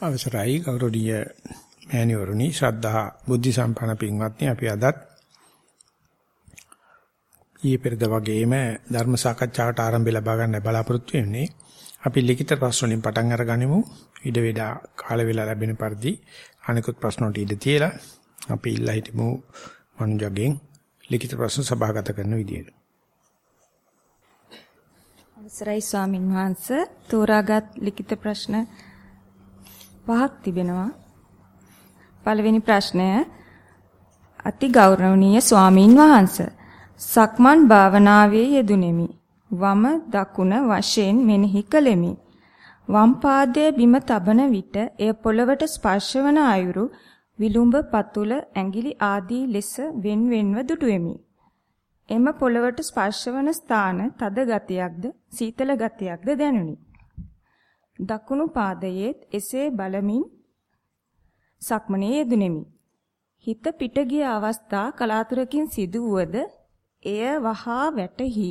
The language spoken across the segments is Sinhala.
අවසරයි ගෞරවනීය මෑණිවරුනි ශ්‍රද්ධා බුද්ධ සම්පන්න පින්වත්නි අපි අදත් ඊයේ පෙරද වගේම ධර්ම සාකච්ඡාවට ආරම්භය ලබා ගන්න බලාපොරොත්තු වෙන්නේ. අපි ලිඛිත ප්‍රශ්න වලින් පටන් අරගනිමු. ඊට වඩා කාල වේලා ලැබෙන පරිදි අනිකුත් ප්‍රශ්න වලට ඉඩ තියලා අපි ඉල්ලා හිටමු මනුජගෙන් ලිඛිත ප්‍රශ්න සභාගත කරන විදියට. අවසරයි ස්වාමින් වහන්සේ තෝරාගත් ලිඛිත ප්‍රශ්න පහක් තිබෙනවා. පළවෙනි ප්‍රශ්නය අති ගෞරවනීය ස්වාමින් වහන්සේ සක්මන් භාවනාවේ යෙදුණෙමි. වම දකුණ වශයෙන් මෙනෙහි කළෙමි. වම් පාදයේ බිම තබන විට එය පොළවට ස්පර්ශවන අයුරු විලුඹ පතුල ඇඟිලි ආදී ලෙස වෙන්වෙන්ව දුටුවෙමි. එම පොළවට ස්පර්ශවන ස්ථාන තද ගතියක්ද සීතල ගතියක්ද දැනුනි. දකුණු පාදයේත් එසේ බලමින් සක්මනේ යෙදුණෙමි. හිත පිට ගිය අවස්ථා කලාතුරකින් සිදු වුවද එය වහා වැටහි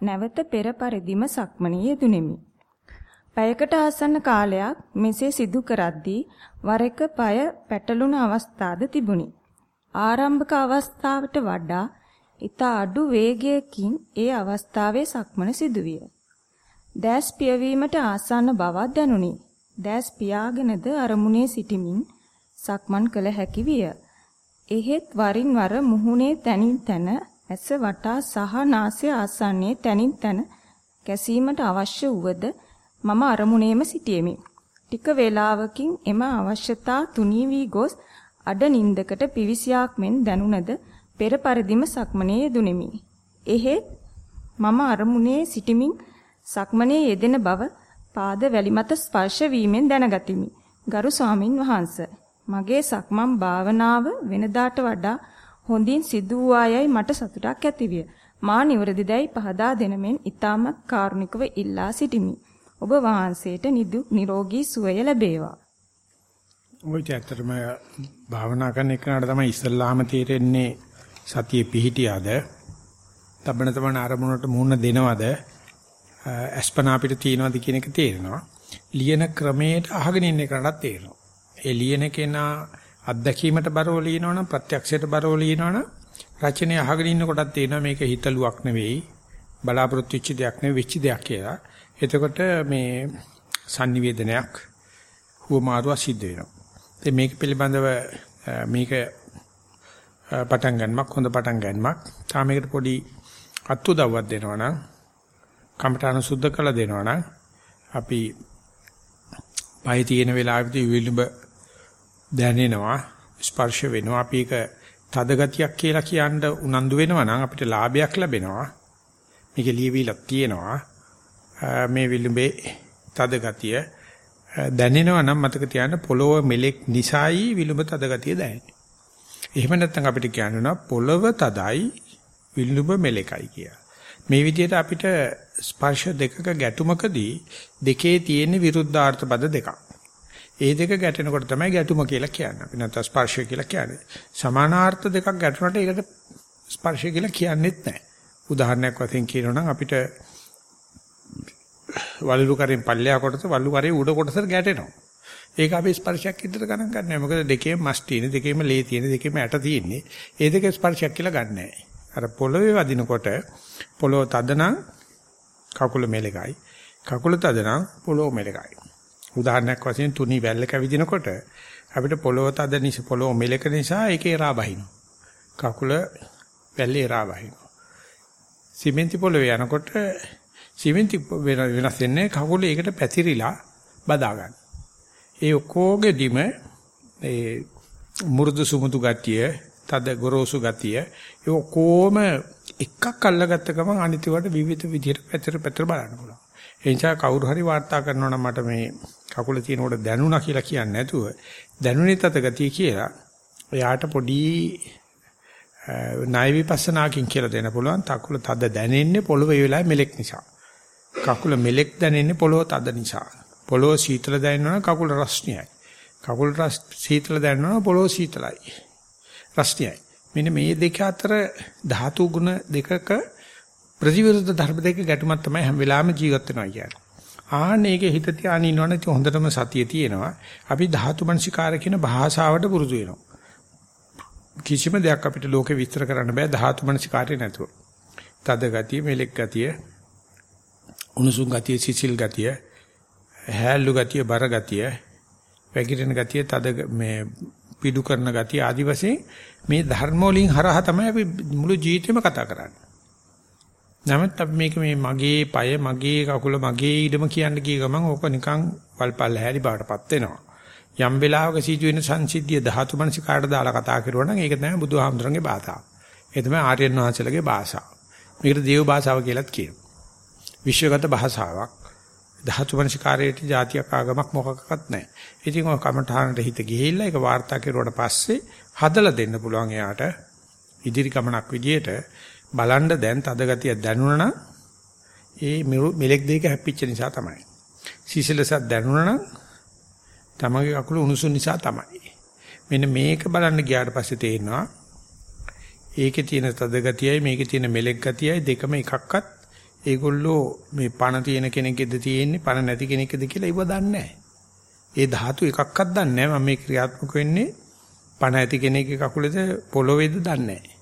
නැවත පෙර පරිදිම සක්මනේ යෙදුණෙමි. පැයකට ආසන්න කාලයක් මෙසේ සිදු කරද්දී වර එක পায় පැටලුණ අවස්ථාද තිබුණි. ආරම්භක අවස්ථාවට වඩා ඊට අඩු වේගයකින් ඒ අවස්ථාවේ සක්මන සිදුවිය. දැස් පියවීමට ආසන්න බවක් දැනුනි. දැස් පියාගෙනද අරමුණේ සිටිමින් සක්මන් කළ හැකි විය. එහෙත් වරින් වර මුහුණේ තනින් තන ඇස වටා සහ නාසය ආසන්නයේ තනින් තන කැසීමට අවශ්‍ය වුවද මම අරමුණේම සිටියෙමි. ටික වේලාවකින් එම අවශ්‍යතා තුනී වී ගොස් අඩ නින්දකට පිවිසියාක් මෙන් දැනුණද පෙර පරිදිම සක්මනේ යෙදුණෙමි. එහෙත් මම අරමුණේ සිටිමින් සක්මනේ යෙදෙන බව පාද වැලි මත ස්පර්ශ වීමෙන් දැනගතිමි. ගරු ස්වාමින් වහන්සේ මගේ සක්මන් භාවනාව වෙනදාට වඩා හොඳින් සිදු වූ අයයි මට සතුටක් ඇතිවිය. මා නිවරදිදැයි පහදා දෙනමෙන් ඊටමත් කාරුණිකව ඉල්ලා සිටිමි. ඔබ වහන්සේට නිදුක් නිරෝගී සුවය ලැබේවා. ඔය ඇත්තටම භාවනා කරන එකනට තමයි ඉස්සල්ලාම තීරෙන්නේ සතිය පිහිටියාද? තබන තබන අරමුණට මුහුණ දෙනවද? අස්පනා අපිට තියනවාද කියන එක තේරෙනවා. ලියන ක්‍රමයට අහගෙන ඉන්න එකටත් තේරෙනවා. ඒ ලියන කෙනා අත්දැකීමට බරව ලියනවනම් ප්‍රත්‍යක්ෂයට බරව ලියනවනම් රචනය අහගෙන ඉන්න කොටත් තේරෙනවා මේක හිතලුවක් නෙවෙයි බලාපොරොත්තු වෙච්ච දෙයක් නෙවෙයි වෙච්ච දෙයක් කියලා. එතකොට මේ sannivedanayak හුවමාරුව සිද්ධ වෙනවා. ඉතින් මේක පිළිබඳව මේක පටන් ගන්නමක් හොඳ පටන් ගන්නමක්. තාම මේකට පොඩි අත්උදව්වක් දෙනවා නම් කමඨාන සුද්ධ කළ දෙනවා නම් අපි පය තියෙන වෙලාවෙදී විලුඹ දැනෙනවා ස්පර්ශ වෙනවා. අපි ඒක තද ගතියක් කියලා කියන්න උනන්දු වෙනවා නම් අපිට ලාභයක් ලැබෙනවා. මේක ලියවිලා තියෙනවා. මේ විලුඹේ තද ගතිය දැනෙනවා නම් මතක තියාගන්න පොළොව මෙලෙක් නිසායි විලුඹ තද ගතිය දැනෙන්නේ. එහෙම නැත්නම් අපිට කියන්න පොළොව තදයි විලුඹ මෙලෙකයි කියලා. මේ විදිහට අපිට ස්පර්ශ දෙකක ගැටුමකදී දෙකේ තියෙන විරුද්ධාර්ථ පද දෙකක්. ඒ දෙක ගැටෙනකොට තමයි ගැටුම කියලා කියන්නේ. අපි නැත්නම් ස්පර්ශය කියලා කියන්නේ. සමානාර්ථ දෙකක් ගැටුණාට ඒකට ස්පර්ශය කියලා කියන්නේත් නැහැ. උදාහරණයක් වශයෙන් කියනවා නම් අපිට වලලු කරෙන් පල්ලෙහා කොටස වලලු කරේ උඩ කොටසට ගැටෙනවා. ඒක අපි ස්පර්ශයක් විදිහට ගණන් ගන්නෑ. මොකද දෙකේම මස් තියෙන, දෙකේම ලේ තියෙන, දෙකේම ඇට තියෙන්නේ. ඒ දෙක ස්පර්ශයක් කියලා ගන්නෑ. අර පොළවේ වදිනකොට පොළොව තදනම් කකුල මෙලකයි. කකුල තදනම් පොළොව මෙලකයි. උදාහරණයක් වශයෙන් තුනි වැල්ලක විදිනකොට අපිට පොළොව තද නිසා පොළොව මෙලක නිසා ඒකේ රා බහිනවා. කකුල වැල්ලේ රා බහිනවා. සිමෙන්ති පොළවේ යනකොට සිමෙන්ති වෙනස් වෙන්නේ කකුල ඒකට පැතිරිලා බදා ගන්න. ඒ ඔක්කොගෙදිම ඒ මුරුදු සුමුදු ගතිය තද ගොරෝසු ගතිය ඒ ඔක්කොම එකක් අල්ලගත්ත ගමන් අනිත් ඒවාට විවිධ විදිහට පැතර පැතර බලන්න පුළුවන්. ඒ නිසා කවුරු හරි වාර්තා කරනවා නම් මට මේ කකුල තියෙනකොට දැනුණා කියලා කියන්නේ නැතුව දැනුනේ තත ගතිය කියලා එයාට පොඩි ණය විපස්සනාකින් කියලා දෙන්න පුළුවන්. කකුල තද දැනෙන්නේ පොළව ඒ වෙලාවේ මෙලෙක් නිසා. කකුල මෙලෙක් දැනෙන්නේ පොළව තද නිසා. පොළව සීතල දැනෙනවා කකුල රස්නියයි. කකුල රස් සීතල දැනෙනවා පොළව සීතලයි. රස්නියයි. මෙන්න මේ දෙක අතර ධාතු ගුණ දෙකක ප්‍රතිවිරුද්ධ ධර්ම දෙක ගැටුමක් තමයි හැම වෙලාවෙම ජීවත් වෙනවා කියන්නේ. ආන්න ඒකේ හිත තියාගෙන ඉන්නවනේ හොඳටම සතිය තියෙනවා. අපි ධාතු මනසිකාර කියන භාෂාවට පුරුදු වෙනවා. කිසිම දෙයක් අපිට ලෝකේ විස්තර කරන්න බෑ ධාතු මනසිකාරය නැතුව. තද ගතිය, මෙලෙක් ගතිය, උණුසුම් ගතිය, සිසිල් ගතිය, හැල්ලු ගතිය, බර ගතිය, වැగిරෙන ගතිය, තද මේ පිඩු කරන ගතිය ආදි වශයෙන් මේ ධර්ම වලින් හරහා තමයි අපි මුළු ජීවිතේම කතා කරන්නේ. නමුත් අපි මේක මේ මගේ পায় මගේ කකුල මගේ ඉඩම කියන්න ගිය ගමන් ඕක නිකන් පල්පල් හැරි බාටපත් වෙනවා. යම් වෙලාවක සිදුවෙන සංසිද්ධිය ධාතු මනසිකාට දාලා කතා කරුවා නම් ඒක තමයි බුදුහාමුදුරන්ගේ භාෂාව. ඒ තමයි ආර්යයන් වහන්සේලගේ භාෂාව. මේකට දේව භාෂාව කියලාත් කියනවා. විශ්වගත භාෂාවක්. ධාතු මනසිකාරයේ જાතියක් ආගමක් මොකක්වත් නැහැ. ඉතින් ඔය කමඨානට හිත ගිහිල්ලා ඒක වාර්තා කරුවාට පස්සේ හදලා දෙන්න පුළුවන් එයාට ඉදිරි ගමනක් විදියට බලන්න දැන් තද ගතිය දැනුණා නම් ඒ මෙලෙක් දෙක හැප්පිච්ච නිසා තමයි. සිසිලසක් දැනුණා නම් තමගේ අකුල උණුසුම් නිසා තමයි. මෙන්න මේක බලන්න ගියාට පස්සේ තේරෙනවා ඒකේ තියෙන තද ගතියයි මේකේ තියෙන මෙලෙක් ගතියයි දෙකම එකක්වත් ඒගොල්ලෝ මේ පණ තියෙන කෙනෙක්ගෙද තියෙන්නේ පණ නැති කෙනෙක්ගෙද කියලා ඉව දන්නේ ඒ ධාතු එකක්වත් දන්නේ නැහැ මම මේ ක්‍රියාත්මක වෙන්නේ පණ ඇති කෙනෙක්ගේ කකුලේද පොළොවේද දන්නේ නැහැ.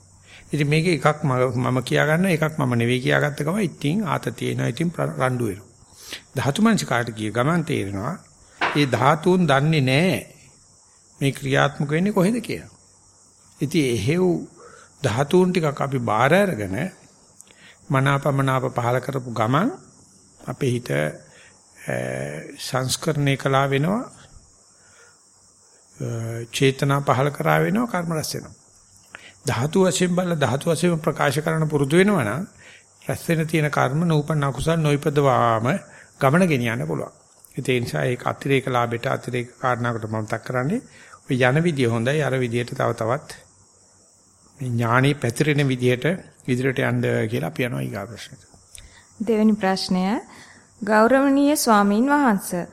ඉතින් මේක එකක් මම කියා ගන්න එකක් මම නෙවෙයි කියාගත්ත ගම ඉතින් ආතතිය එනවා ඉතින් රණ්ඩු වෙනවා. ධාතු මනස කාට ගිය ගමන් තේරෙනවා ඒ ධාතුන් දන්නේ නැහැ මේ ක්‍රියාත්මක වෙන්නේ කොහෙද කියලා. ඉතින් එහෙව් ධාතුන් ටිකක් අපි බාර අරගෙන මනාපමනාප පහල කරපු ගමන් අපේ හිත සංස්කරණය කළා වෙනවා චේතනා පහල කරා වෙනවා කර්ම රැස් වෙනවා. ධාතු වශයෙන් බල ධාතු වශයෙන් ප්‍රකාශ කරන පුරුදු වෙනවා නම් රැස් වෙන තියෙන කර්ම නූපන් අකුසල් නොයිපදවාම ගමන ගෙනියන්න පුළුවන්. ඒ නිසා ඒක අතිරේක ලාභයට අතිරේක කාරණාවකට මම තක් කරන්නේ ඔය යන විදිය හොඳයි අර විදියට තව තවත් මේ ඥානෙ පැතිරෙන විදියට ඉදිරියට යන්න කියලා අපි යනවා ඊගා ප්‍රශ්නෙට. දෙවෙනි ප්‍රශ්නය ගෞරවනීය ස්වාමින් වහන්සේ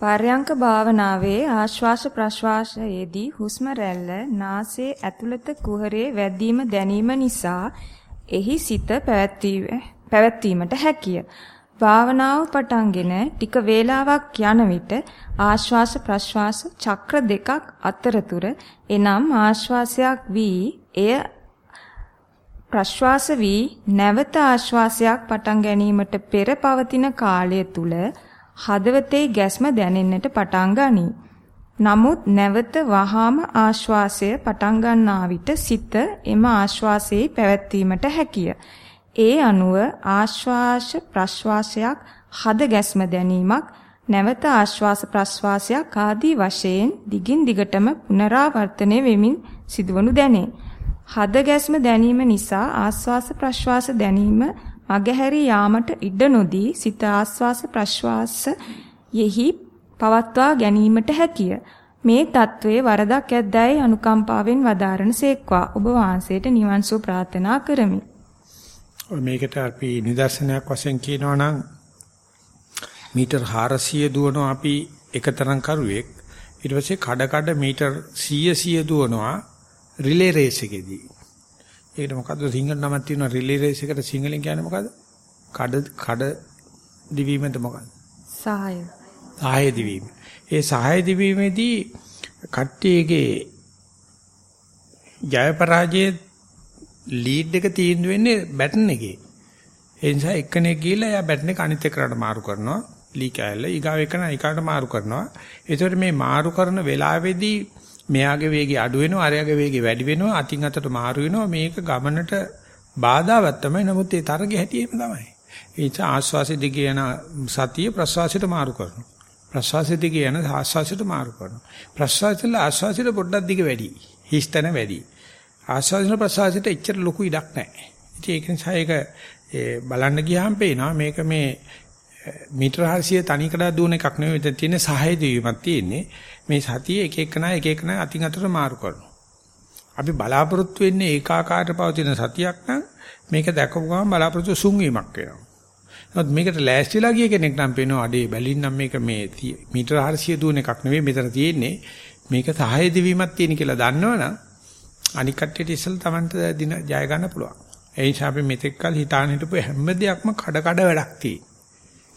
පර්යංක භාවනාවේ ආශ්වාස ප්‍රශ්වාසයේදී හුස්ම රැල්ල නාසයේ ඇතුළත කුහරේ වැදීම දැනීම නිසා එහි සිත පැවැත්වීමට හැකිය. භාවනාව පටන්ගෙන ටික වේලාවක් යන විට ආශ්වාස ප්‍රශ්වාස චක්‍ර දෙකක් අතරතුර එනම් ආශ්වාසයක් වී එය ප්‍රශ්වාස වී නැවත ආශ්වාසයක් පටන් ගැනීමට පෙර පවතින කාලය තුල හදවතේ ගැස්ම දැනෙන්නට පටන් ගනී. නමුත් නැවත වහාම ආශ්වාසය පටන් ගන්නා විට සිත එම ආශ්වාසයේ පැවැත්වීමට හැකිය. ඒ අනුව ආශ්වාස ප්‍රශ්වාසයක් හද ගැස්ම දැනීමක් නැවත ආශ්වාස ප්‍රශ්වාසයක් ආදී වශයෙන් දිගින් දිගටම පුනරාවර්තනය වෙමින් සිදුවනු දැනේ. හද ගැස්ම දැනීම නිසා ආශ්වාස ප්‍රශ්වාස දැනීම මගහැරී යාමට ඉඩ නොදී සිත ආශ්වාස ප්‍රශ්වාස යෙහි පවත්වා ගැනීමට හැකිය. මේ తත්වයේ වරදක් ඇද්දැයි අනුකම්පාවෙන් වදාරන සේක්වා ඔබ වහන්සේට නිවන් සුව ප්‍රාර්ථනා කරමි. මේකට අපි නිදර්ශනයක් වශයෙන් කියනවා නම් මීටර් 400 දුවනවා අපි එකතරම් කරුවෙක් ඊට පස්සේ කඩ කඩ මීටර් 100 100 දුවනවා රිලේ රේස් එකේදී. ඒකට මොකද්ද සිංහල නමක් තියෙනවා රිලේ රේස් එකට සිංහලෙන් කියන්නේ මොකද්ද? කඩ කඩ දිවීමද මොකද්ද? සහාය. සහාය දිවීම. ඒ සහාය දිවීමේදී කට්ටියගේ ජය පරාජයේ ලීඩ් එක තීන්දුව වෙන්නේ බැටන් එකේ. ඒ නිසා එක්කෙනෙක් ගිහලා එයා බැටන් එක අනිත් එක්කනට මාරු කරනවා. ලී කෑල්ල ඊගාව එකන ඊකාට මාරු කරනවා. ඒතකොට මේ මාරු කරන වෙලාවේදී මෙයාගේ වේගය අඩු වෙනවා, අරයාගේ වේගය වැඩි වෙනවා, අතින් අතට මාරු වෙනවා. මේක ගමනට බාධාවක් තමයි. නමුත් ඒ තරගේ හැටි එහෙම තමයි. ඒ නිසා ආස්වාසෙ දිගේ යන සතිය ප්‍රසවාසයට මාරු කරනවා. ප්‍රසවාසෙ දිගේ යන ආස්වාසයට මාරු කරනවා. ප්‍රසවාසෙල ආස්වාසයට පොඩ්ඩක් දිග වැඩි. හිස්තන වැඩි. ආස්වාදින ප්‍රසවාසයට එච්චර ලොකු ඉඩක් නැහැ. ඉතින් ඒක නිසා ඒක බලන්න ගියාම පේනවා මේක මේ මීටර 400 තනිකඩ දුවන එකක් නෙවෙයි මෙතන තියෙන සහය දීමක් තියෙන්නේ. මේ සතිය එක එකනා එක එකනා අතින් අතට මාරු කරනවා. අපි බලාපොරොත්තු වෙන්නේ ඒකාකාරව පවතින සතියක් නම් මේක දැකපු ගමන් බලාපොරොත්තු සුන් වීමක් වෙනවා. නමුත් මේකට ලෑස්තිලා ගිය කෙනෙක් නම් පේනවා අඩේ බැලින්නම් මේක මේ මීටර 400 දුවන එකක් නෙවෙයි මෙතන තියෙන්නේ. මේක සහය දීවීමක් තියෙන කියලා දන්නවනම් අනික් කට්ටියට ඉස්සෙල්ලා Tamanට දින ජය ගන්න පුළුවන්. ඒ නිසා අපි මෙතෙක් කල හිතාන හිටපු හැම දෙයක්ම කඩ කඩ වැඩක් තියෙනවා.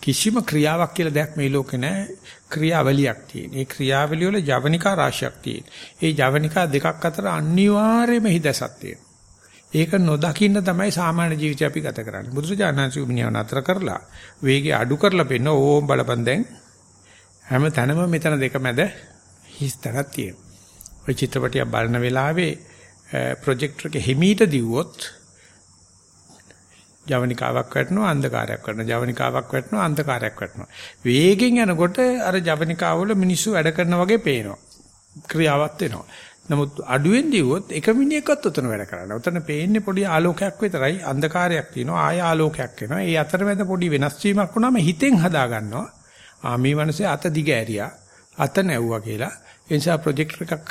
කිසිම ක්‍රියාවක් කියලා දෙයක් මේ ලෝකේ නැහැ. ක්‍රියාවලියක් තියෙන. ඒ ක්‍රියාවලිය වල ජවනිකා රාශියක් තියෙන. ඒ ජවනිකා දෙකක් අතර අනිවාර්යයෙන්ම හිදසක් තියෙනවා. ඒක නොදකින්න තමයි සාමාන්‍ය ජීවිතය අපි ගත කරන්නේ. බුදුරජාණන්සේ මිනිහව නතර කරලා වේගය අඩු කරලා පෙන්න ඕම් බලපන් දැන් හැම තැනම මෙතන දෙක මැද හිස් තැනක් තියෙනවා. ඔය චිත්‍රපටිය බලන වෙලාවේ eh, ප්‍රොජෙක්ටර් එක හිමීට දිව්වොත් ජවනිකාවක් වැටෙනවා අන්ධකාරයක් වැටෙනවා. ජවනිකාවක් වැටෙනවා අන්ධකාරයක් වැටෙනවා. වේගෙන් යනකොට අර ජවනිකාවල මිනිස්සු වැඩ කරනා වගේ පේනවා. ක්‍රියාවක් වෙනවා. නමුත් අඩුවෙන් දිවුවොත් එක මිනිහෙක්වත් උතන වැඩ කරන්නේ උතන පේන්නේ පොඩි ආලෝකයක් විතරයි. අන්ධකාරයක් තියෙනවා. ආය ආලෝකයක් එනවා ඒ අතරමැද පොඩි වෙනස් වීමක් වුණාම හිතෙන් හදා ගන්නවා. ආ මේ මිනිස්සේ අත දිග ඇරියා. අත නැව්වා කියලා. ඒ නිසා ප්‍රොජෙක්ටර් එකක්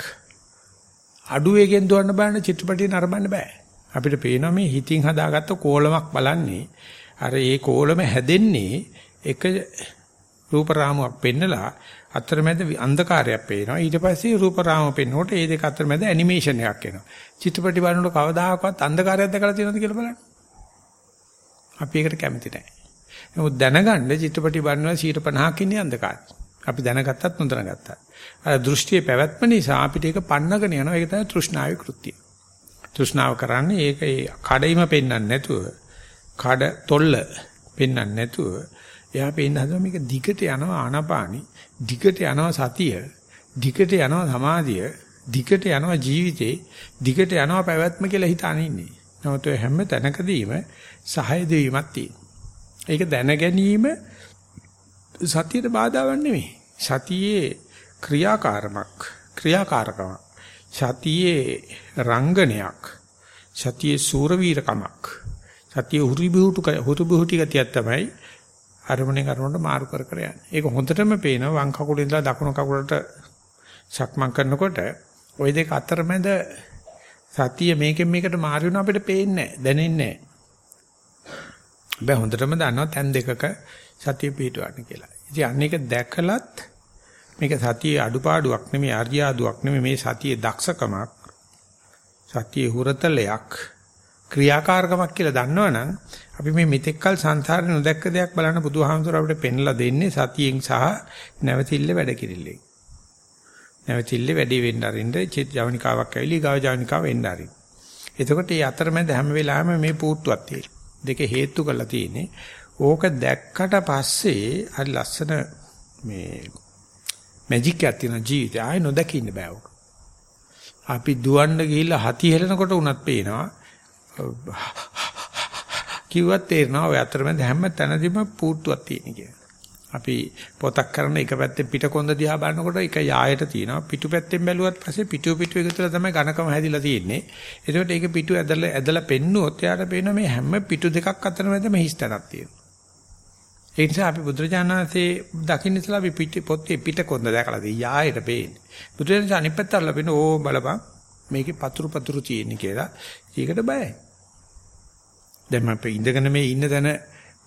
අඩු වේගෙන් දුවන්න බලන චිත්‍රපටිය නරඹන්න බෑ. අපිට පේනවා මේ හිතින් හදාගත්ත කෝලමක් බලන්නේ. අර ඒ කෝලම හැදෙන්නේ එක රූප රාමුවක් පෙන්නලා අතරමැද අන්ධකාරයක් පේනවා. ඊට පස්සේ රූප රාමුව පෙන්නකොට ඒ දෙක අතරමැද ඇනිමේෂන් එකක් එනවා. චිත්‍රපටි බලනකොට කවදාකවත් අන්ධකාරයක් දැකලා තියෙනවද කියලා බලන්න. අපි ඒකට කැමති නැහැ. නමුත් දැනගන්න චිත්‍රපටි බලනවා 150ක් ඉන්නේ අන්ධකාරය. අපි දැනගත්තත් නොදැනගත්තත්. අර දෘෂ්ටියේ පැවැත්ම නිසා අපිට ඒක පන්නගෙන යනවා. ඒක තමයි තෘෂ්ණාවේ කෘත්‍යය. තෘෂ්ණාව කරන්නේ ඒක ඒ කඩයිම පෙන්වන්නේ නැතුව කඩ තොල්ල පෙන්වන්නේ නැතුව එයා පෙන්න හදන මේක දිගට යනවා ආනාපානි දිගට යනවා සතිය දිගට යනවා සමාධිය දිගට යනවා ජීවිතේ දිගට යනවා පැවැත්ම කියලා හිතාන ඉන්නේ. නමුත් ඔය හැම තැනකදීම සහය දෙවීමක් තියෙනවා. ඒක දැන ගැනීම සතියට බාධාවක් නෙමෙයි. සතියේ ක්‍රියාකාරමක් ක්‍රියාකාරකමක්. සතියේ රංගනයක් සතියේ සූරවීරකමක් සතියේ උරිබුහුටු හුරුබුහුටි ගතියක් තමයි අරමුණෙන් අරමුණට මාරු කර කර යන්නේ. ඒක හොඳටම පේනවා වම් කකුලේ ඉඳලා දකුණු කකුලට සක්මන් කරනකොට ওই දෙක අතරමැද සතිය මේකෙන් මේකට මාරු වෙන අපිට පේන්නේ නැහැ, දැනෙන්නේ නැහැ. බෑ හොඳටම දන්නවා තැන් දෙකක සතිය පිටවන්න කියලා. ඉතින් අන්න එක දැකලත් මේක සතියේ අඩුපාඩුවක් නෙමෙයි අරියාදුවක් නෙමෙයි. මේ සතියේ දක්ෂකමක් සතියේ හුරතලයක් ක්‍රියාකාරකමක් කියලා දන්නවනම් අපි මේ මෙතෙක්කල් සංසාරේ නොදැක්ක දෙයක් බලන්න බුදුහාමුදුර අපිට පෙන්ලා දෙන්නේ සතියෙන් සහ නැවතිල්ල වැඩ කිරිල්ලෙන්. නැවතිල්ල වැඩි වෙන්න අරින්න චිත් ජවනිකාවක් ඇවිලි ගාව ජවනිකාව වෙන්න අරින්න. එතකොට මේ අතරමැද හැම වෙලාවෙම මේ පුට්ටුවක් තියෙනවා. දෙක හේතු කරලා තියෙන්නේ. ඕක දැක්කට පස්සේ හරි ලස්සන මේ මැජික් එකක් තියෙන ජීවිතය ආයෙ නොදකින්න බෑ ඔක. අපි දුවන්න ගිහිල්ලා හති හෙලනකොට උනත් පේනවා. කිව්වත් තේරෙනවා ඔය අතරමැද හැම තැනදීම පුට්ටුවක් තියෙන කියලා. අපි පොතක් කරන එක පැත්තේ පිටකොන්ද දිහා බලනකොට එක යායට තියෙනවා පිටු පැත්තෙන් බැලුවත් පස්සේ පිටු පිටු එකතුලා තමයි ඝනකම හැදිලා තියෙන්නේ. ඒකට ඒක පිටු ඇදලා ඇදලා පෙන්නුවොත් එයාට පේනවා මේ හැම පිටු දෙකක් අතර මැද මේ හිස්තනක් තියෙනවා. ඒ නිසා අපි බුදුරජාණන්සේ දකින්න ඉස්සලා අපි පිට පොත්තේ පිට කොන්ද දැකලා තියෙයි යායට පේන්නේ. බුදුරජාණන් අනිත් පැත්තට ලැබෙන ඕ බලපන් මේකේ පතුරු පතුරු තියෙන කියලා. ඒකට බයයි. දැන් අපි ඉඳගෙන මේ ඉන්න තැන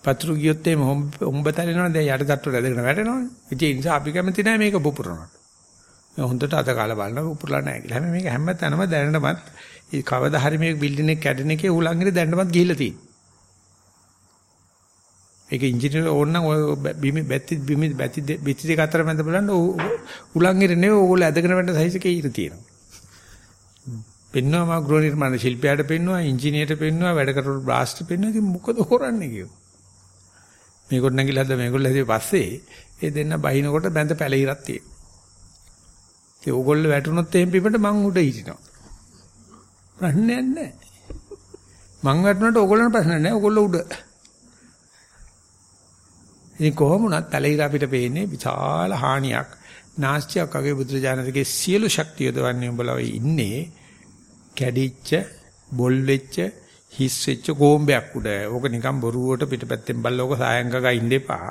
පතුරු ගියොත් එimhe හොම්බ තැලෙනවා දැන් යට තට්ටුවට ඇදගෙන වැටෙනවනේ. ඒ නිසා අපි කැමති නැහැ මේක පුපුරනවට. මේ හොඳට අත කාලා බලනවා පුපුරලා නැහැ කියලා. හැබැයි මේක හැම තැනම දැනනමත් ඒ කවදා හරි මේ බිල්ඩින් එක කැඩෙන එකේ උලංගිරේ දැනනමත් ගිහිල්ලා තියෙනවා. ඒක ඉංජිනේර ඕන නම් ඔය බිමි බැති බිමි බැති බිති දෙක අතර මැද බලන්න උලංගිර නෙවෙයි ඕගොල්ලෝ ඇදගෙන වෙන්න සයිස් එකේ ඉර තියෙනවා. පෙන්නවා මා ගෘහ නිර්මාණ ශිල්පියාට පෙන්නවා ඉංජිනේරට පෙන්නවා වැඩ කරන බ්ලාස්ට් පෙන්නවා ඉතින් මොකද කරන්නේ කියෝ. මේකට නැගිලා හද මේගොල්ලෝ හැදී පස්සේ ඒ දෙන්න බහිනකොට බැඳ පැලිරක් තියෙනවා. ඒ ඕගොල්ලෝ වැටුනොත් එහෙම පිපට මං උඩ හිටිනවා. ප්‍රශ්නයක් නැහැ. මං වැටුනට ඕගොල්ලන්ට ප්‍රශ්න නැහැ. ඕගොල්ලෝ උඩ. ඉතින් කොහොම වුණත් තලහිර අපිට පේන්නේ විශාල හානියක් නාස්තියක් වගේ බුදුරජාණන්ගේ සියලු ශක්තිය යොදවන්නේ උඹලා ඉන්නේ කැඩිච්ච බොල් වෙච්ච හිස් වෙච්ච ගෝම්බයක් උඩ. ඕක නිකන් බොරුවට පිටපැත්තෙන් බල්ලෝක සායංගක ඉන්න එපා.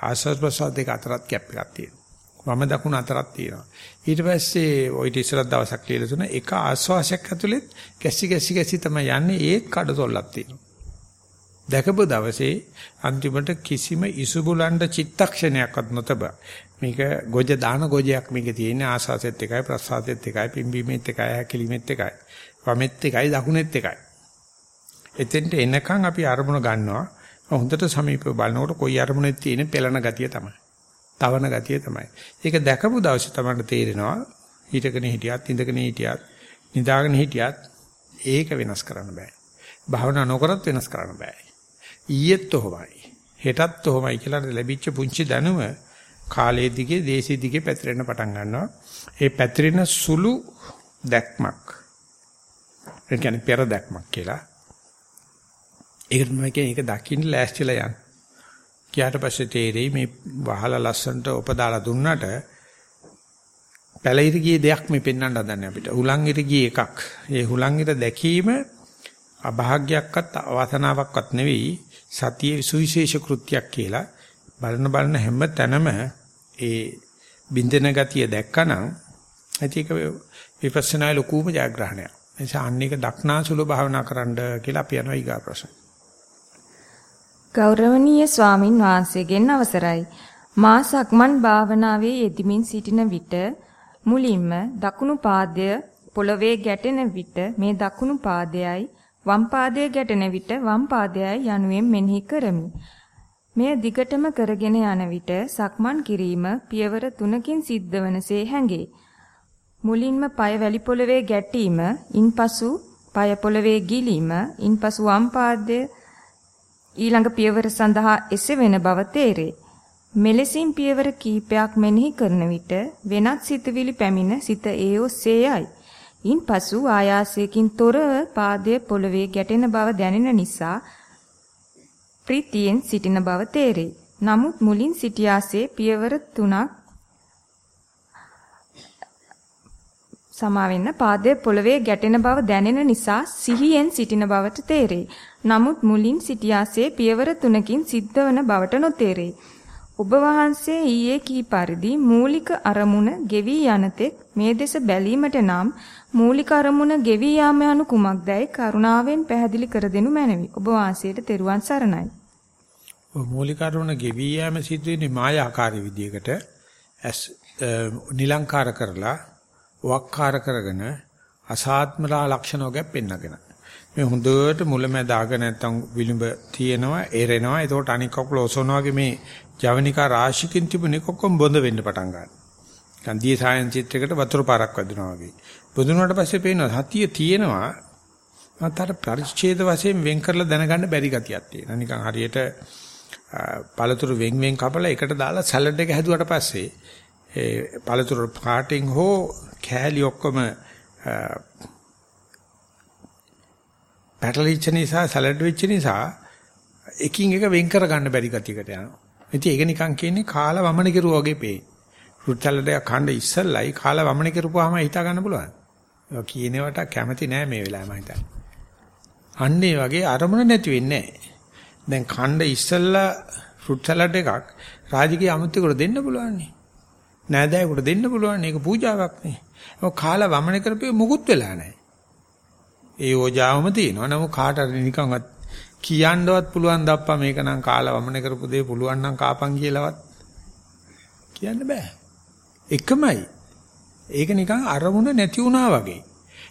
ආස්වාද ප්‍රසාද දෙක අතරත් කැප් එකක් තියෙනවා. වම දකුණ අතරක් තියෙනවා. ඊට පස්සේ ওই ඉස්සරහ දවසක් කියලා තුන එක ආස්වාසයක් ඇතුළෙත් කැසි කැසි කැසි තමයි යන්නේ ඒත් කඩතොල්ලක් තියෙනවා. දැකපු දවසේ අන්තිමට කිසිම ඉසුබුලන්ඩ චිත්තක්ෂණයක්වත් නොතබ මේක ගොජ දාන ගොජයක් මේකේ තියෙන ආසාසෙත් එකයි ප්‍රසආසෙත් එකයි පිම්බීමෙත් එකයි හැකිලිමෙත් එකයි වමෙත් එකයි දකුණෙත් එකයි එතෙන්ට එනකන් අපි අරමුණ ගන්නවා හොඳට සමීපව බලනකොට කොයි අරමුණෙත් තියෙන පෙළන ගතිය තමයි. තවන ගතිය තමයි. ඒක දැකපු දවසේ තමයි තේරෙනවා හිටගෙන හිටියත් ඉඳගෙන හිටියත් නිදාගෙන හිටියත් ඒක වෙනස් කරන්න බෑ. භාවනා නොකරත් වෙනස් කරන්න බෑ. ඊයේත් ඔහොමයි. හෙටත් ඔහොමයි කියලා ලැබිච්ච පුංචි දැනුම කාලයේ දිගේ දේශයේ දිගේ පැතිරෙන්න පටන් ගන්නවා. ඒ පැතිරෙන සුළු දැක්මක්. ඒ කියන්නේ පෙර දැක්මක් කියලා. ඒකට මම කියන්නේ ඒක දකින්න ලෑස්තිලා යන්න. ගියාට පස්සේ තේරෙයි මේ වහලා ලස්සන්ට උපදාලා දුන්නට පැලිර ගියේ දෙයක් මේ පෙන්වන්න හදන්නේ අපිට. හුලං ඉර ගියේ එකක්. ඒ හුලං ඉර දැකීම අභාග්‍යයක්වත් අවාසනාවක්වත් නෙවෙයි සතියේ සුවිශේෂ කෘත්‍යයක් කියලා බලන බලන හැම තැනම ඒ බින්දෙන ගතිය දැක්කනම් ඇති එක විපස්සනා ලකූම ජයග්‍රහණයක්. එනිසා අන්න එක දක්නාසුල භාවනා කරන්න කියලා අපි යනවා ඊගා ප්‍රශ්න. ගෞරවනීය ස්වාමින් වහන්සේගෙන් අවසරයි. මා සක්මන් භාවනාවේ යෙදමින් සිටින විට මුලින්ම දකුණු පාදය පොළවේ ගැටෙන විට මේ දකුණු පාදයයි වම් පාදය ගැටෙන විට වම් පාදයයි යනුවෙන් මෙනෙහි කරමි. මෙය දිගටම කරගෙන යන විට සක්මන් කිරීම පියවර 3කින් සිද්ධ වනසේ හැඟේ. මුලින්ම পায় වැලි පොළවේ ගැටීම, ඉන්පසු পায় පොළවේ ගිලීම, ඉන්පසු වම් පාදය ඊළඟ පියවර සඳහා එසවෙන බව තේරේ. මෙලෙසින් පියවර කීපයක් මෙනෙහි කරන විට වෙනත් සිතුවිලි පැමිණ සිත ඒ ඔස්සේයයි. ඉන්පසු ආයාසයෙන් තොරව පාදයේ පොළවේ ගැටෙන බව දැනෙන නිසා ප්‍රීතියෙන් සිටින බව තේරේ. නමුත් මුලින් සිටියාසේ පියවර තුනක් සමා වෙන්න පාදයේ පොළවේ ගැටෙන බව දැනෙන නිසා සිහියෙන් සිටින බවට තේරේ. නමුත් මුලින් සිටියාසේ පියවර තුනකින් සිද්ධ වන බවට නොතේරේ. ඔබ වහන්සේ ඊයේ කී පරිදි මූලික අරමුණ ගෙවි යනතෙක් මේ දෙස බැලීමට නම් මූලික අරමුණ ගෙවි යාම යනු කුමක්දයි කරුණාවෙන් පැහැදිලි කර දෙනු මැනවි. ඔබ වහන්සේට තෙරුවන් සරණයි. මූලික අරමුණ ගෙවි යාම සිද්ධ වෙන්නේ මායාකාරී විදියකට ඇස් නිලංකාර කරලා වක්කාර කරගෙන අසාත්මලා ලක්ෂණ වගේ පෙන්නගෙන මේ හොඳට මුලැමැදාග නැත්තම් විලුඹ තියෙනවා එරෙනවා එතකොට අනික් කකුල ඔසවනවා වගේ මේ ජවනිකා රාශියකින් තිබුණේ කොක්කොම බොඳ වෙන්න පටන් ගන්නවා. ගන්ධිය සායන් චිත්‍රයකට වතුර පාරක් වදිනවා වගේ. බුදුනුවට පස්සේ පේනවා සතිය තියෙනවා. මතර පරිච්ඡේද වශයෙන් වෙන් කරලා දැනගන්න බැරි ගතියක් තියෙනවා. නිකන් හරියට පළතුරු වෙන් වෙන් කපලා එකට දාලා සලාඩ් එක හැදුවට පස්සේ ඒ පළතුරු පාටින් හෝ කෑලි ඔක්කොම පැටලිච්ච නිසා සලාඩ් වෙච්ච නිසා එකින් එක වෙන් කර ගන්න බැරි ගතියකට යනවා. ඉතින් ඒක නිකන් කියන්නේ කාලා වමන කෙරුවා වගේ පේන. ෆෘට් සලාඩ් එක කන්න ඉස්සල්ලයි කාලා වමන කෙරුවාම හිතා ගන්න පුළුවන්. ඒක කියනවට කැමති නෑ මේ වෙලාවේ මම හිතන්නේ. අන්න ඒ වගේ අරමුණ නැති වෙන්නේ නෑ. දැන් කන්න ඉස්සල්ලා ෆෘට් සලාඩ් එකක් රාජකීය අමුත්‍යෙකුට දෙන්න පුළුවන් නේ. නෑදෑයෙකුට දෙන්න පුළුවන්. ඒක පූජාවක් නේ. ඒක කාලා වමන කරපේ මුකුත් වෙලා නෑ. ඒ ඕජාවම තියෙනවා. නමුත් කාට හරි නිකන්වත් කියන්නවත් පුළුවන් දප්පා මේක නම් කාලා වමන කරපු දේ පුළුවන් නම් කාපන් කියලාවත් කියන්න බෑ. එකමයි. ඒක නිකන් අරමුණ නැති වුණා වගේ.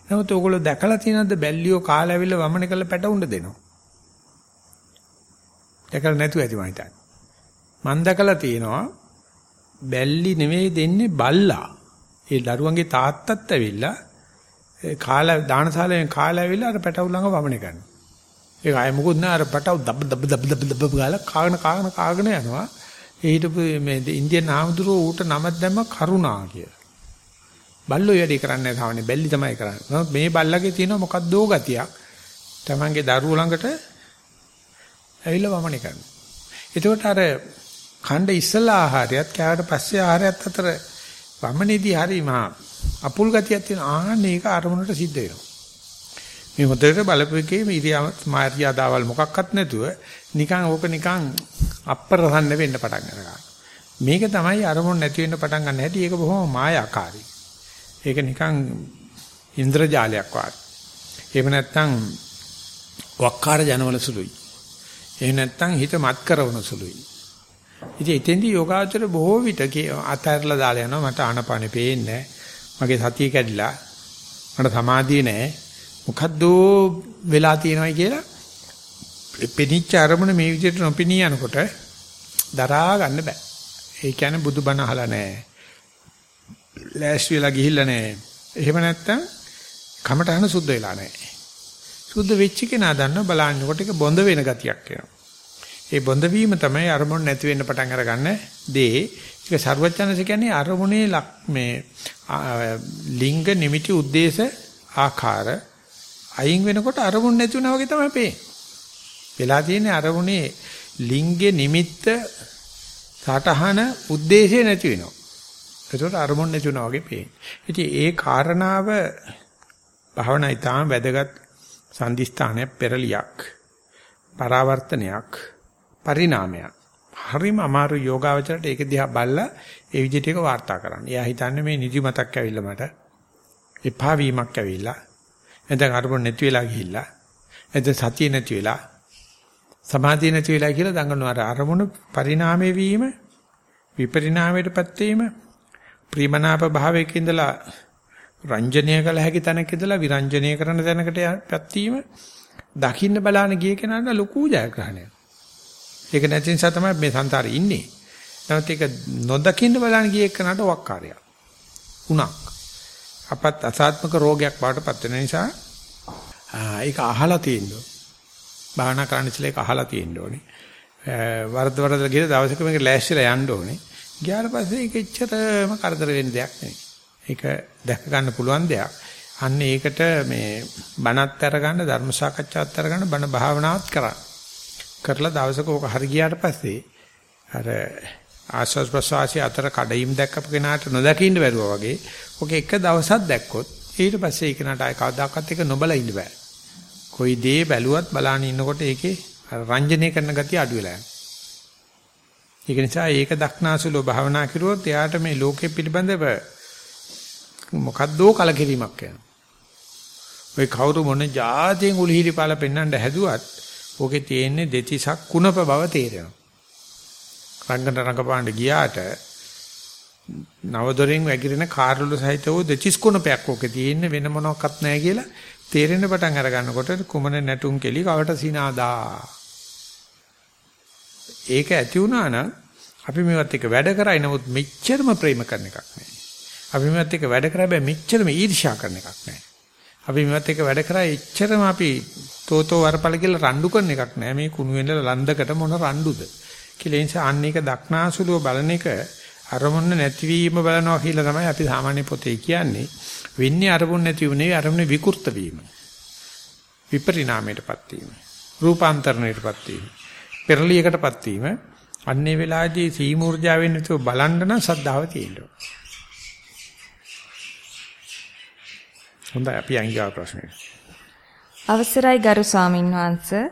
නමුත් ඕගොල්ලෝ දැකලා තියෙනවද බැල්ලියෝ කාලා ඇවිල්ලා වමන කරලා පැටවුන්න දෙනවා. දැකලා නැතුව ඇති මම හිතන්නේ. මම දැකලා තියෙනවා බැල්ලි නෙමෙයි දෙන්නේ බල්ලා. ඒ දරුවන්ගේ තාත්තත් ඇවිල්ලා කාලා දානශාලාවෙන් කාලා ඇවිල්ලා අර පැටවු ළඟ වමනේ කරනවා. ඒක ආයෙ මොකුත් නෑ අර පැටවු දබ දබ දබ දබ දබ ගාලා කාගෙන කාගෙන කාගෙන යනවා. ඒ හිටපු මේ ඉන්දියන් ආමතුරෝ ඌට නමක් දැම්ම කරුණා කියලා. බල්ලෝ වැඩි කරන්නේ නැහැ සාමාන්‍ය බැල්ලි තමයි කරන්නේ. නමුත් මේ බල්ලගේ තියෙන මොකක්දෝ ගතියක්. Tamange දරුවෝ ළඟට ඇවිල්ලා වමනේ කරනවා. එතකොට අර ඛණ්ඩ ඉස්සලා ආහාරයත් කෑවට පස්සේ ආහාරයත් අතර වමනේදී හරි මහා අපුල් ගතියක් තියෙන ආන්න ඒක අරමුණට සිද්ධ වෙනවා. මේ හොඳට බලපෑකේ ඉරියා මාර්යාදාවල් මොකක්වත් නැතුව නිකන් ඕක නිකන් අප්‍රසන්න වෙන්න පටන් ගන්නවා. මේක තමයි අරමුණ නැති වෙන්න පටන් ගන්න හැටි ඒක බොහොම මායාකාරී. ඒක නිකන් ඉන්ද්‍රජාලයක් වගේ. එහෙම නැත්නම් වක්කාර ජනවල සුළුයි. එහෙම නැත්නම් හිත මත් කරවන සුළුයි. ඉතින් එතෙන්දී යෝගාචර බොහෝ විට අතහැරලා දාලා යනවා මට ආනපානෙ පේන්නේ මගේ සතිය කැඩිලා මට සමාධිය නැහැ මොකද්ද වෙලා තියෙනවයි කියලා පෙනිච්ච අරමුණ මේ විදිහට නොපෙනී යනකොට දරා ගන්න බෑ. ඒ කියන්නේ බුදුබණ අහලා නැහැ. ලෑස්ති වෙලා ගිහිල්ලා නැහැ. එහෙම නැත්තම් කමටහන සුද්ධ වෙලා නැහැ. සුද්ධ වෙච්ච කෙනා දන්න බලන්නකොට ඒක බොඳ වෙන ගතියක් එනවා. ඒ බොඳ වීම තමයි අරමුණ නැති වෙන්න පටන් අරගන්න දේ. ඒක ਸਰවඥාන්ස කියන්නේ අරමුණේ මේ ලිංග නිමිති උද්දේශ ආකාර අයින් වෙනකොට අරමුණ නැති වුණා වගේ තමයි පේන්නේ. වෙලා තියෙන්නේ අරමුණේ ලිංගේ නිමිත්ත සටහන ಉದ್ದೇಶය නැති වෙනවා. ඒකට අරමුණ නැති වෙනවා වගේ පේන්නේ. ඉතින් ඒ කාරණාව භාවනා ඊටාම වැදගත් සම්දිස්ථානයක් පෙරලියක් පරාවර්තනයක් පරිණාමයක්. හරිම අමාරු යෝගාවචරයට ඒක දිහා බලලා ඒ විදිහට ඒක වාර්තා කරන්න. එයා හිතන්නේ මේ නිදිමතක් ඇවිල්ලා මට එපා වීමක් ඇවිල්ලා. නැත්නම් අරමුණ නැති වෙලා ගිහිල්ලා. නැත්නම් සතිය නැති වෙලා. සමාධිය නැති වෙලා කියලා දඟනවා. අරමුණ පරිණාමයේ වීම විපරිණාමයටපත් වීම ප්‍රීමනාප භාවයක ඉඳලා රංජනීය කළ හැකි තැනක ඉඳලා විරංජනීය කරන තැනකටපත් වීම දකින්න බලන ගිය කෙනාට ලොකු ජයග්‍රහණයක්. ඒක නැති නිසා තමයි මේ සංසාරේ ඉන්නේ. නමුත් ඒක නොදකින්න බලන ගිය කෙනාට වක්කාරයක්. උණක්. අපත් අසාත්මක රෝගයක් බවට පත් වෙන නිසා ඒක අහලා තියෙනවා. භාවනා කරන්න ඉස්සෙල්ලා ඒක අහලා තියෙන්න ඕනේ. වරද වරද ගිහලා දවසක මේක ලෑස්තිලා යන්න ඕනේ. ගියාට පස්සේ ඒක එච්චරම කරදර වෙන්න දෙයක් නෙවෙයි. ඒක දැක ගන්න පුළුවන් දෙයක්. අන්න ඒකට මේ බණත් අරගන්න ධර්ම සාකච්ඡාවත් අරගන්න බණ භාවනාවත් කරා. කරලා දවසක ඕක හරි ගියාට පස්සේ අර ආස්වාස් ප්‍රසවාසී අතර කඩයිම් දැක්කපු කෙනාට නොදකින්න බැරුවා වගේ ඔක එක දවසක් දැක්කොත් ඊට පස්සේ ඒ කෙනාට ආය කවදාකවත් එක නොබලා ඉන්න බෑ. කොයි දේ බැලුවත් බලාන ඉන්නකොට ඒකේ රංජනය කරන ගතිය අඩු වෙලා යනවා. ඒක නිසා ඒක දක්නාසුලෝ භාවනා කරුවොත් එයාට මේ ලෝකෙ පිළිබඳව මොකද්දෝ කලකිරීමක් යනවා. ඔය කවුරු මොන જાතියෙන් උලිහිලි පාල පෙන්වන්න හැදුවත් ඕකේ තියෙන්නේ දෙතිසක් කුණප බව තේරෙනවා. රංගන රංගපාණ්ඩ ගියාට නවදොරින් වැగిරෙන කාර්ලු සහිතව දෙතිස් කුණපයක් ඕකේ තියෙන්නේ වෙන මොනවත් නැහැ කියලා තේරෙන්න පටන් අර ගන්නකොට කුමන නැටුම් කෙලි කවට සිනාදා. ඒක ඇති වුණා නම් අපි මේවත් එක වැඩ කරයි නමුත් මෙච්චරම ප්‍රේම කරන එකක් නෑ. අපි මේවත් එක වැඩ කරා බෑ මෙච්චරම ඊර්ෂ්‍යා කරන එකක් නෑ. අපි මේවත් එක වැඩ කරා එච්චරම අපි තෝතෝ වරපල කියලා රණ්ඩු කරන එකක් නෑ. මේ කුණු වෙන ලන්දකට මොන රණ්ඩුද කියලා ඒ නිසා අන්න ඒක දක්නාසුලුව බලන එක අරමුණ නැතිවීම බලනවා කියලා තමයි අපි සාමාන්‍ය පොතේ කියන්නේ. වෙන්නේ අරමුණ නැති වුනේ අරමුණේ විකෘත වීම. විපරිණාමයටපත් වීම. රූපාන්තරණයටපත් වීම. පෙරලියකටපත් වීම. අන්නේ වෙලාවේදී සීමූර්ජාවෙන් නැතුව බලන්න නම් සද්ධාව තියෙනවා. හොඳයි අපි අංගිකා ප්‍රශ්නේ. අවසරයි ගරු ස්වාමින් වහන්සේ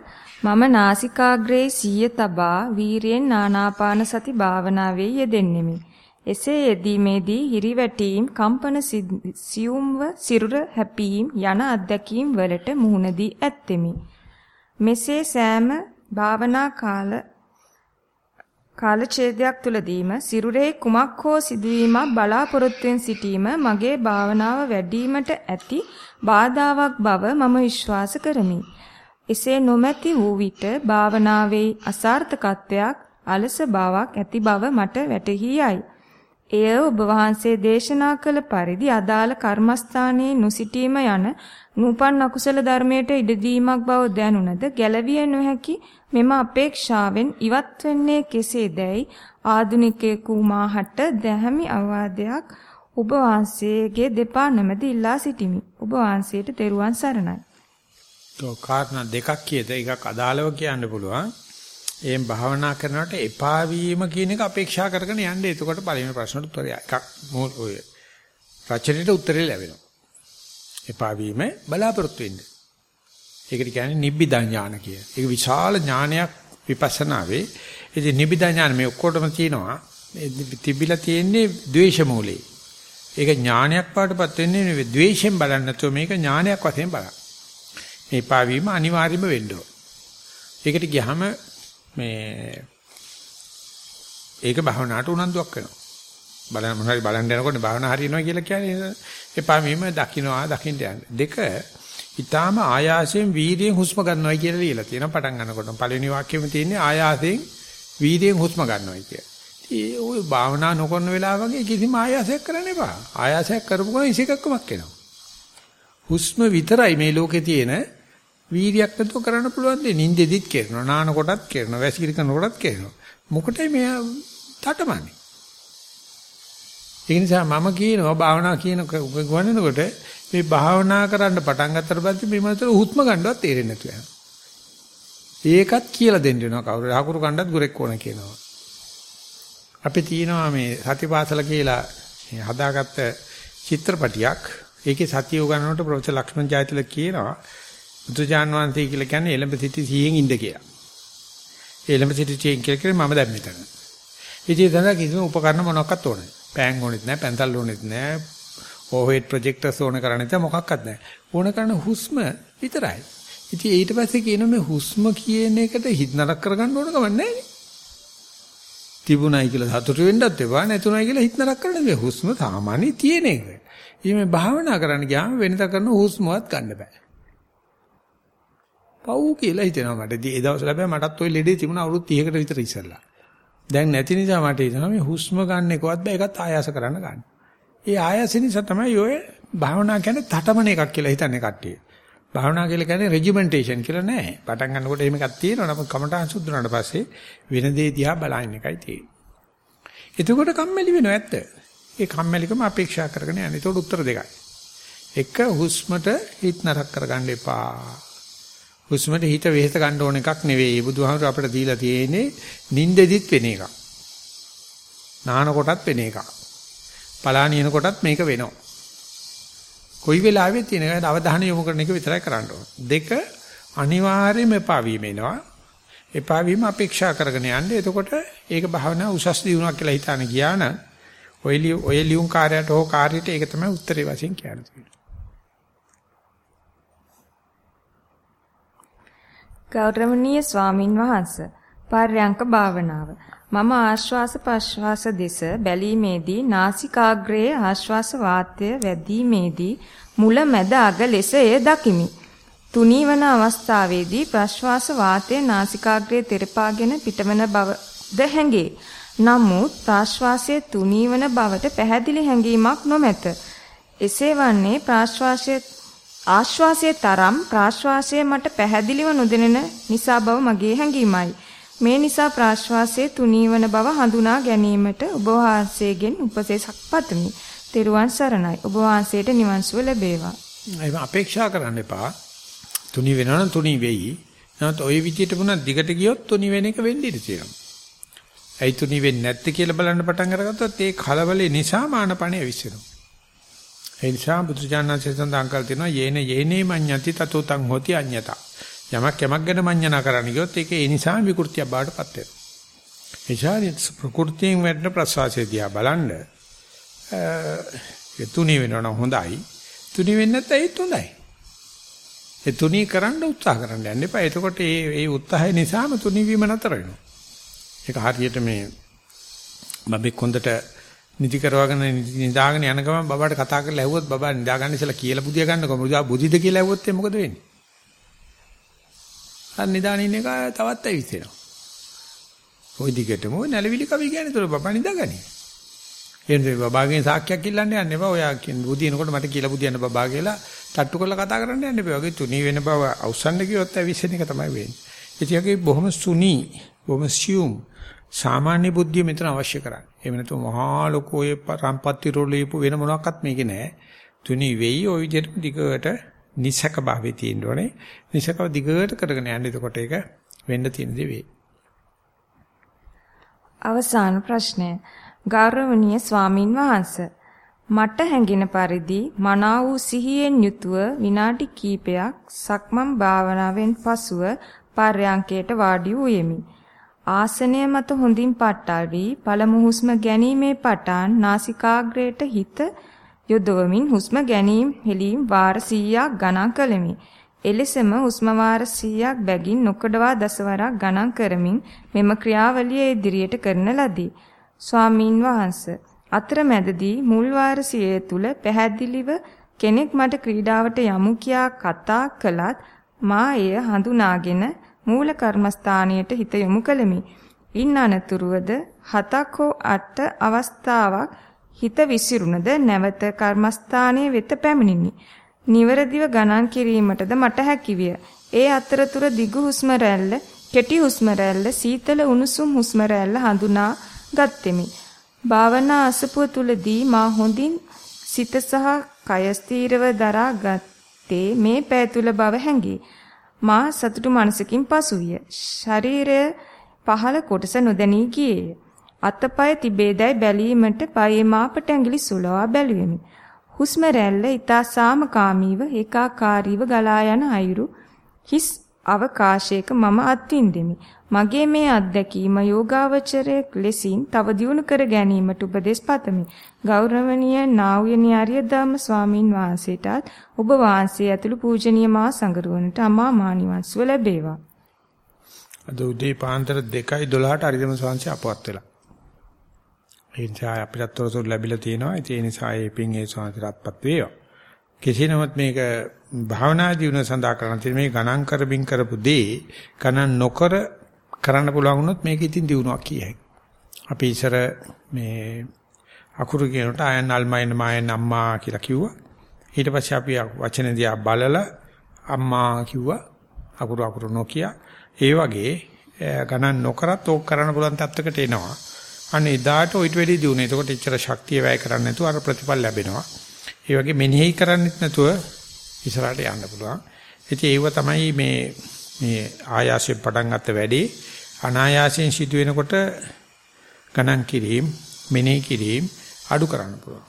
මම නාසිකාග්‍රේ සිය තබා වීරියෙන් නානාපාන සති භාවනාවේ යෙදෙන්නෙමි. එසේ යෙදීමේදී හිරිවැටීම් කම්පන සියුම්ව සිරුර හැපීම් යන අත්දැකීම් වලට මුහුණ දී ඇත්තෙමි. මෙසේ සෑම භාවනා කාල කාලඡේදයක් තුලදීම සිරුරේ කුමක් හෝ සිදුවීමක් බලාපොරොත්තුෙන් සිටීම මගේ භාවනාව වැඩිවීමට ඇති බාධාවක් බව මම විශ්වාස කරමි. එසේ නොමැති වූ විට භාවනාවේ අසාර්ථකත්වයක් අලස බවක් ඇති බව මට වැටහි යයි. එය ඔබ වහන්සේ දේශනා කළ පරිදි අදාළ කර්මස්ථානයේ නොසිටීම යන නූපන් අකුසල ධර්මයට ඉඩදීමක් බව දැනුණද ගැලවිය නොහැකි මෙම අපේක්ෂාවෙන් ඉවත් වෙන්නේ කෙසේදැයි ආදුනිකයෙකු මාහට දැහැමි අවවාදයක් ඔබ වහන්සේගේ දෙපා නැමැද ඉල්ලා සිටිමි. ඔබ වහන්සේට තෙරුවන් සරණයි. તો කාරණා දෙකක් කියද එකක් අදාළව කියන්න පුළුවන්. එම් භාවනා කරනකොට එපා වීම කියන එක අපේක්ෂා කරගෙන යන්න. එතකොට පළවෙනි ප්‍රශ්නට උත්තරය එකක් ඔය රචනෙට උත්තරේ ලැබෙනවා. එපා වීම බලාපොරොත්තු වෙන්න. ඒකට කියන්නේ නිබ්බිදා ඥාන කිය. ඒක විශාල ඥානයක් විපස්සනාවේ. ඉතින් නිබ්බිදා ඥාන මේ ඔක්කොටම තියෙනවා. තිබිලා තියෙන්නේ ද්වේෂ මූලේ. ඒක ඥානයක් පාටපත් වෙන්නේ නෙවෙයි ද්වේෂයෙන් බලන්නේ නැතුව මේක ඥානයක් වශයෙන් බලන්න. මේ පාවීම අනිවාර්යම වෙන්න ඕන. ඒකට ගියහම මේ ඒක භවනාට උනන්දුවක් වෙනවා. බලන්න මොනවාරි බලන්න යනකොට භවනා හරියනවා කියලා කියන්නේ එපා මෙහෙම දකින්නවා දකින්න යන්න. දෙක ඊටාම ආයාසයෙන් වීර්යයෙන් හුස්ම ගන්නවා කියලා ලියලා තියෙනවා පටන් ගන්නකොට. පළවෙනි වාක්‍යෙම තියෙන්නේ ආයාසයෙන් වීර්යයෙන් හුස්ම ගන්නවා කියලා. ඒ ඔය භාවනා නොකරන වෙලාව වගේ කිසිම ආයාසයක් කරන්න එපා. ආයාසයක් කරපු ගමන් ඉසිකක්කමක් එනවා. හුස්ම විතරයි මේ ලෝකේ තියෙන වීර්යයක් නැතුව කරන්න පුළුවන් දේ. නිින්දෙදිත් කරනවා. නාන කොටත් කරනවා. වැසිකිලි කරන කොටත් කරනවා. මොකටයි මෙයා තටමන්නේ? ඒ නිසා මම කියනවා භාවනා කියන ගුවනනකොට මේ භාවනා කරන්න පටන් ගත්තට පස්සේ මේ මතර හුස්ම ගන්නවත් තේරෙන්නේ නැතු වෙනවා. ඒකත් කියලා දෙන්න වෙනවා කවුරු හකුරු කණ්ඩත් ගුරෙක් ඕන කියනවා. අපි තියෙනවා මේ සතිපාසල කියලා හදාගත්ත චිත්‍රපටියක්. ඒකේ සතිය උගන්වනකොට ප්‍රොෆෙසර් ලක්ෂ්මන් ජයතිල කියනවා බුදුජාන් වහන්සේ කියලා කියන්නේ එළඹ සිටි සිහියෙන් ඉන්න කියලා. එළඹ සිටි සිහියෙන් කියලා මම දැන් මෙතන. ඉතින් එතන කිසිම උපකරණ මොනක්වත් ඕනේ නැහැ. පෑන් ඕනෙත් නැහැ, පැන්සල් ඕනෙත් නැහැ, ඕහෙඩ් ප්‍රොජෙක්ටර්ස් ඕන කරන්නේ නැහැ මොකක්වත් නැහැ. ඕන කරන හුස්ම විතරයි. ඉතින් ඊට පස්සේ කියන මේ හුස්ම කියන එකට හිත නරක කරගන්න ඕන කම නැහැ තිබුණයි කියලා සතුටු වෙන්නත් එපා නැතුණයි කියලා හිත නරක කරන්න බෑ. හුස්ම සාමාන්‍ය තියෙන එක. ඉතින් මේ භාවනා කරන්න ගියාම වෙනත කරන හුස්මවත් ගන්න බෑ. පව් කියලා හිතෙනවා මට. ඒ දවස් ලැබෙයි මටත් ওই ලෙඩේ තිබුණා අවුරුදු 30කට විතර ඉස්සෙල්ලා. දැන් නැති නිසා මට හිතෙනවා මේ හුස්ම ගන්න එකවත් බෑ ඒකත් ආයාස කරන්න ගන්න. ඒ ආයාස නිසා තමයි ඔය භාවනා කියන්නේ තටමන එකක් කියලා හිතන්නේ කට්ටිය. භාවනා කියලා කියන්නේ රෙජිමෙන්ටේෂන් කියලා නෑ. පටන් ගන්නකොට එහෙම එකක් තියෙනවා. නමුත් කමඨාන් සුද්ධ වුණාට පස්සේ වෙන දේ දිහා බලන එකයි තියෙන්නේ. එතකොට කම්මැලි වෙනව ඇත්ත. ඒ කම්මැලිකම අපේක්ෂා කරගෙන යන. ඒතකොට උත්තර දෙකයි. එක හුස්මට හිත නරක කරගන්න එපා. හුස්මට හිත වෙහෙස ගන්න ඕන එකක් නෙවෙයි. බුදුහාමුදුර අපිට දීලා තියෙන්නේ නින්දෙදිත් වෙන එකක්. නාන කොටත් වෙන එකක්. පලානියන කොටත් මේක වෙනවා. කොයි වෙලාවෙත් තියෙන අවධානය යොමු කරන එක විතරයි කරන්න ඕන. දෙක අනිවාර්යයෙන්ම එපා වීම එනවා. එපා වීම අපේක්ෂා කරගෙන යන්න. එතකොට ඒක භාවනා උසස් දියුණුවක් කියලා හිතාන ගියා නම් ඔය ඔය ලියුම් කාර්යයට හෝ කාර්යයට ඒක තමයි උත්තරේ වශයෙන් කියන්නේ. ගෞරවනීය ස්වාමින් වහන්සේ පර්යංක භාවනාව මම ආශ්වාස ප්‍රශ්වාස දෙස බැලීමේදී නාසිකාග්‍රයේ ආශ්වාස වාතය වැදීමේදී මුල මැද අග ලෙස එය දකිමි. තුනී වන අවස්ථාවේදී ප්‍රශ්වාස වාතය නාසිකාග්‍රයේ තෙරපාගෙන පිටවන බවද හැඟේ. නමුත් ප්‍රාශ්වාසයේ තුනී වන බවට පැහැදිලි හැඟීමක් නොමැත. එසේ වන්නේ ප්‍රාශ්වාසයේ ආශ්වාසයේ තරම් ප්‍රාශ්වාසයේ මට පැහැදිලිව නොදෙනෙන නිසා බව මගේ හැඟීමයි. මේ නිසා ප්‍රාශ්වාසයේ තුනී වන බව හඳුනා ගැනීමට ඔබ වහන්සේගෙන් උපදේශක් පතමි. තෙරුවන් සරණයි. ඔබ වහන්සේට නිවන් සුව ලැබේවා. ඒක අපේක්ෂා කරන්න එපා. තුනී වෙනවනම් තුනී වෙයි. නැත්නම් ওই විදියට වුණා දිගට ගියොත් තුනී වෙන එක වෙන්න ඉඩ තියෙනවා. ඇයි තුනී වෙන්නේ නැත්තේ කියලා බලන්න පටන් අරගත්තොත් ඒ කලබලේ නිසා මානපණය විශ්සෙනවා. ඒ නිසා බුදුජානනාංශය සඳහන් කර තියෙනවා යේන යේනේ මඤ්ඤති තතෝ තං හොති අඤ්ඤතා. යමක් යමක් ගැන මඤ්ඤණා කරන්න ගියොත් ඒක ඒ නිසා විකෘතියක් බාටපත් වෙනවා. එචාරිත් ප්‍රകൃතියෙන් වැඩ ප්‍රසවාසය දිහා බලන්න ඒ තුනී වෙනවා හොඳයි. තුනී වෙන්නේ නැත්නම් ඒත් හොඳයි. ඒ තුනී කරන්න උත්සාහ කරන්න යන්න එපා. එතකොට ඒ ඒ උත්සාහය නිසාම තුනී වීම නතර වෙනවා. ඒක හරියට මේ බබෙක් හොඳට නිදි කරවගෙන නිදාගෙන යන ගමන් බබාට කතා කරලා ඇහුවොත් බබා නිදාගන්න ඉස්සලා කියලා බුදිය ගන්නකො මුදා බුදිද කියලා ඇහුවොත් එම් මොකද වෙන්නේ? අර නිදාගෙන ඉන්න එක තවත් ඇවිස්සෙනවා. ওই දිගටම ওই නැලවිලි කවි කියන්නේ තොර බබා නිදාගන්නේ. එහෙනම් බබාගෙන් සාක්කයක් ඉල්ලන්න යන්න එපා. ඔයා කියන්නේ බුදිනකොට මට කියලා බුදියන්න බබා කියලා තට්ටු කරලා කතා කරන්න යන්න එපා. වගේ තුනී වෙන බව අවසන්ද කියොත් ඇවිස්සෙන එක තමයි වෙන්නේ. ඒ කියන්නේ බොහොම සුනී, බොහොම සියුම් සාමාන්‍ය බුද්ධිය මෙතන අවශ්‍ය කරන්නේ. එහෙම නැතු මහා ලොකෝ ඒ සම්පත්‍ති රෝලීපු වෙන මොනවත් මේකේ නැහැ. තුනි වෙයි ওই විදිහට දිගට නිසක භාවයේ තියෙන්න ඕනේ. නිසකව දිගට කරගෙන යන්න එතකොට ඒක වෙන්න තියෙන දේ වෙයි. අවසාන ප්‍රශ්නය. ගෞරවනීය ස්වාමින් වහන්සේ මට හැඟෙන පරිදි මනා වූ සිහියෙන් යුතුව විනාඩි කිහිපයක් සක්මන් භාවනාවෙන් පසුව පර්යංකයට වාඩි වූයෙමි. ආසනය මත හොඳින් පට්ටල් වී පළමු හුස්ම ගැනීමේ පටන් නාසිකාග්‍රයට හිත යොදවමින් හුස්ම ගැනීම හෙලීම් වාර 100ක් ගණන් කළෙමි. එලෙසම හුස්ම වාර 100ක් බැගින් නොකඩවා දසවරක් ගණන් කරමින් මෙම ක්‍රියාවලිය ඉදිරියට කරන ලදී. ස්වාමින් වහන්සේ අතරමැදදී මුල් වාර 100 තුල පැහැදිලිව කෙනෙක් මට ක්‍රීඩාවට යමු කියා කතා කළත් මා එය හඳුනාගෙන මූල කර්මස්ථානයට හිත යොමු කළෙමි. ඉන් අනතුරුවද හතක් හෝ අට අවස්ථාවක් හිත විසිරුණද නැවත කර්මස්ථානයේ වෙත පැමිණිනි. නිවරදිව ගණන් කිරීමටද මට හැකිවිය. ඒ අතරතුර දිගු හුස්ම රැල්ල, කෙටි හුස්ම රැල්ල, සීතල උණුසුම් හුස්ම රැල්ල හඳුනා ගත්ෙමි. භාවනා අසපුව තුලදී මා හොඳින් සිත සහ කය ස්ථීරව දරා ගත්තේ මේ පෑ තුල බව හැඟේ. මා සතුටු මනසකින් පසුවිය. ශරීරය පහළ කොටස නොදැනී ගියේය. අතපය තිබේදයි බැලීමට පයේ මාපට ඇඟිලි සුලවා බැලුවෙමි. හුස්ම රැල්ල ඊතා සාමකාමීව ඒකාකාරීව ගලා යන අයුරු හිස් අවකාශයක මම අත්විඳෙමි. මගේ මේ අත්දැකීම යෝගාවචරයේ ලෙසින් තව දියුණු කර ගැනීමට උපදෙස් පතමි. ගෞරවනීය නාව්‍යනී ආර්ය ධම්ම ස්වාමින් වහන්සේටත් ඔබ වහන්සේ ඇතුළු පූජනීය මා සංගරුවනට අමා මා නිවන් සුව ලැබේවා. අද උදේ පාන්දර 2:12ට අරිදම ස්වාංශය අපවත් වෙලා. ඒ නිසා අපිට තොරතුරු ලැබිලා තියෙනවා. ඒ නිසා ඒ පින් ඒ ස්වාංශයටපත් වේවා. කෙසේ නමුත් මේක භාවනා ජීවන සඳහා කරන තියෙන මේ ගණන් කරමින් කරපු දේ ගණන් නොකර කරන්න පුළුවන් වුණොත් මේක ඉතින් දිනුවක් කියයි. අපි ඉස්සර මේ අකුරු කියනට ආයන් අල්මයින් මායන් අම්මා කියලා කිව්වා. ඊට පස්සේ අපි වචන දිහා බලලා අම්මා කිව්වා. අකුරු අකුරු නොකිය. ඒ වගේ ගණන් නොකරත් ඕක කරන්න පුළුවන් තත්වයකට එනවා. අන්න එදාට ඔයිට වැඩි දිනුනේ. එතකොට එච්චර ශක්තිය වැය කරන්නේ නැතුව අර ප්‍රතිඵල ලැබෙනවා. ඒ වගේ මෙනෙහි කරන්නෙත් නැතුව ඉස්සරහට යන්න පුළුවන්. ඉතින් ඒව තමයි මේ මේ ආයාසයෙන් පටන් ගත්ත වැඩේ අනායාසයෙන් සිදු වෙනකොට ගණන් කිරීම, මෙනෙහි කිරීම අඩු කරන්න පුළුවන්.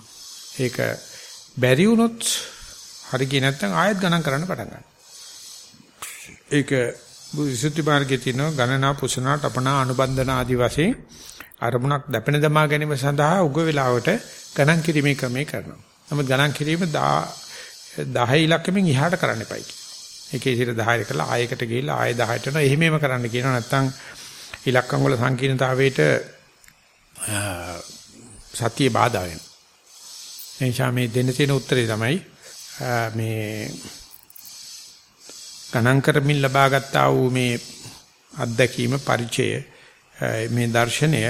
ඒක බැරි වුණොත් හරි ගියේ නැත්නම් ආයෙත් ගණන් කරන්න පටන් ගන්නවා. ඒක විසුද්ධි මාර්ගයේ තියෙන ගණනා පුසනා තපනා අනුබන්ධන ආදි වශයෙන් අරමුණක් දැපෙන දමා ගැනීම සඳහා උග වේලාවට ගණන් කිරීමේ ක්‍රමයේ කරනවා. නමුත් ගණන් කිරීම 10 ඉලක්කමින් ඉහාට කරන්න එපයි. එකේ සිට 10 කරලා ආයකට ගිහිල්ලා ආය 10ට යනවා. එහෙමම කරන්න කියනවා. නැත්නම් ඉලක්කම් වල සංකීර්ණතාවයට සතිය බාධා වෙනවා. එනිසා මේ දෙන්න තියෙන උත්තරේ තමයි මේ ගණන් කරමින් ලබාගත්තා වූ මේ අත්දැකීම පරිචය මේ දර්ශනය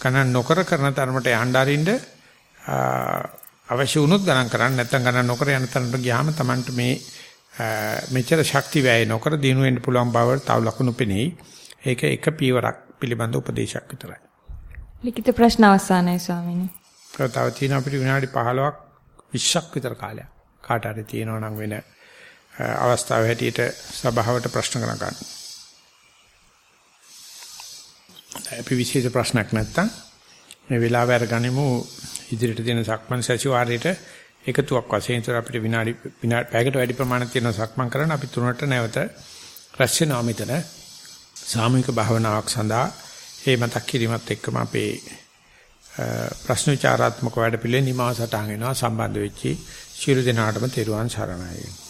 ගණන් නොකර කරන තරමට යන්න අරින්න අවශ්‍ය වුණොත් ගණන් කරන්න නැත්නම් ගණන් නොකර යන තරමට ගියාම Tamanට මේ මෙච්චර ශක්ති වැය නොකර දිනු වෙන්න පුළුවන් බව තව ලකුණු පෙනෙයි. ඒක එක පියවරක් පිළිබඳ උපදේශයක් විතරයි. ලිඛිත ප්‍රශ්න අවසానයි ස්වාමීනි. තව තියෙන අපිට විනාඩි 15ක් 20ක් විතර කාලයක්. කාට හරි තියෙනවා නම් වෙන අවස්ථාව හැටියට සභාවට ප්‍රශ්න කරන ගන්න. අපි විශේෂ ප්‍රශ්නයක් නැත්තම් මේ වෙලාව අරගනිමු. ඉදිරියට තියෙන සක්මන් සැසිවාරයට එකතුවක් වශයෙන් ඉතර අපිට විනාඩි විනාඩි පැයකට වැඩි ප්‍රමාණයක් තියෙන සක්මන් කරන අපි තුනට නැවත රැස් වෙනවා මෙතන. සාමූහික භාවනාවක් සඳහා ඒ මතක් කිරීමත් එක්කම අපේ ප්‍රශ්න විචාරාත්මක වැඩ පිළිවෙල නිමාව සටහන් වෙනවා. සම්බන්ධ වෙච්චි ශිරු දිනාටම තෙරුවන් සරණයි.